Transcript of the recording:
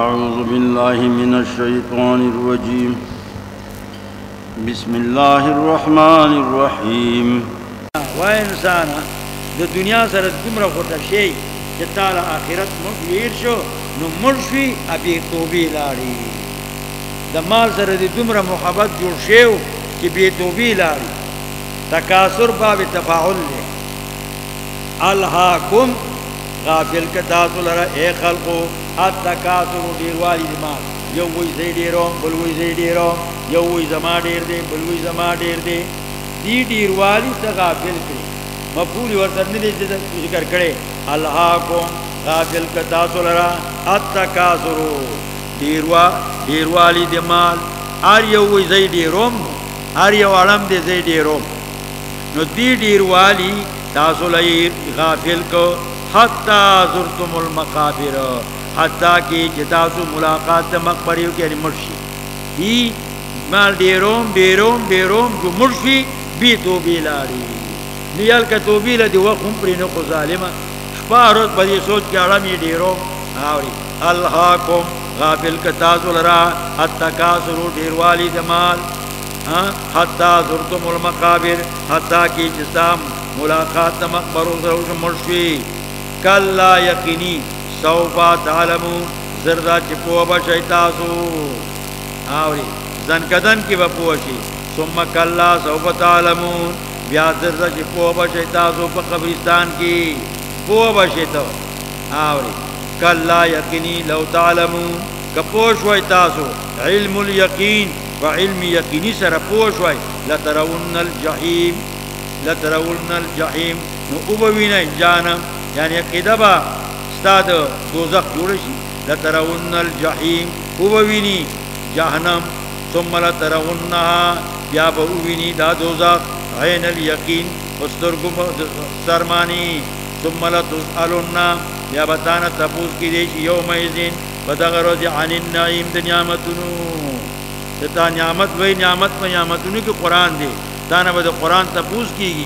أعوذ بالله من الشيطان الرجيم. بسم الله الرحمن الرحيم. و انسان، د دنیا سره دومره خورده شي چې تعالی آخرت مخ ویر شو، نو مرشوي ابي توبې لاړي د مال سره د دومره محبت جوړ شیو چې بي توبې لاړي تکاثر باب تفاعل له الهاکم، غافل کتا تلرا اے خلقو التکاثر ډیروالی د مال یو وی زی ډیرو بل وی زی ډیرو یو وی زما ډیر دی بل وی زما ډیر دی دی ډیروالی څخه غافل کړي مفعول ورته نه دي ذکر کړي الهاکم غافل کتا تلرا التکاثر ډیروا ډیروالی د مال ار یو وی زی ډیروم ار یو علم دی زی ډیروم نو دی ډیروالی تاسو لای غافل کو حتا زرتم المقابر. حتا کی جتاسو ملاقات مقبریو کے یعنی مرشی. دی مال ډیروم ډیروم ډیروم جو مرشی، بی تو بی لاری. نیال کا تو بی لدی وقت هم پرینو کو ظالمہ. شپا روز بدی سوچ کے اڑمی ډیروم آوری. الہاکم غافل کا تاسو لرا. التکاسرو ډیروالی دمال ہاں؟ حتی زرتم المقابر. حتی کی جسام ملاقات مقبرو سروش مرشوی کلا یقینی سوفا تعلمو زردہ چپو بشی تاسو آوری زنکدن کی بپوشی ثم کلا سوفا تعلمون بیا زردہ چپو بشی تاسو پا قبرستان کی. پو بشی تو آوری کلا یقینی لو تعلمون کپوش وی تاسو. علم الیقین و علم یقینی سر پوش وی لترون الجحیم لترون الجحیم، نو اوبوین جانم یعنی قدبا استاد دوزخ جوڑشی لترون الجحیم اوبوینی جہنم ثم لترونها بیا بوینی دا دوزخ. عین الیقین استرگم سرمانی. ثم لتسألن بیا بتانا تپوس کی دیشی یوم ایزین. بدغرز عن النعیم دا نعمتنو تا نعمت وی، نعمت پا نعمتنو کی قرآن دے تانا با دا قرآن تپوس کی گی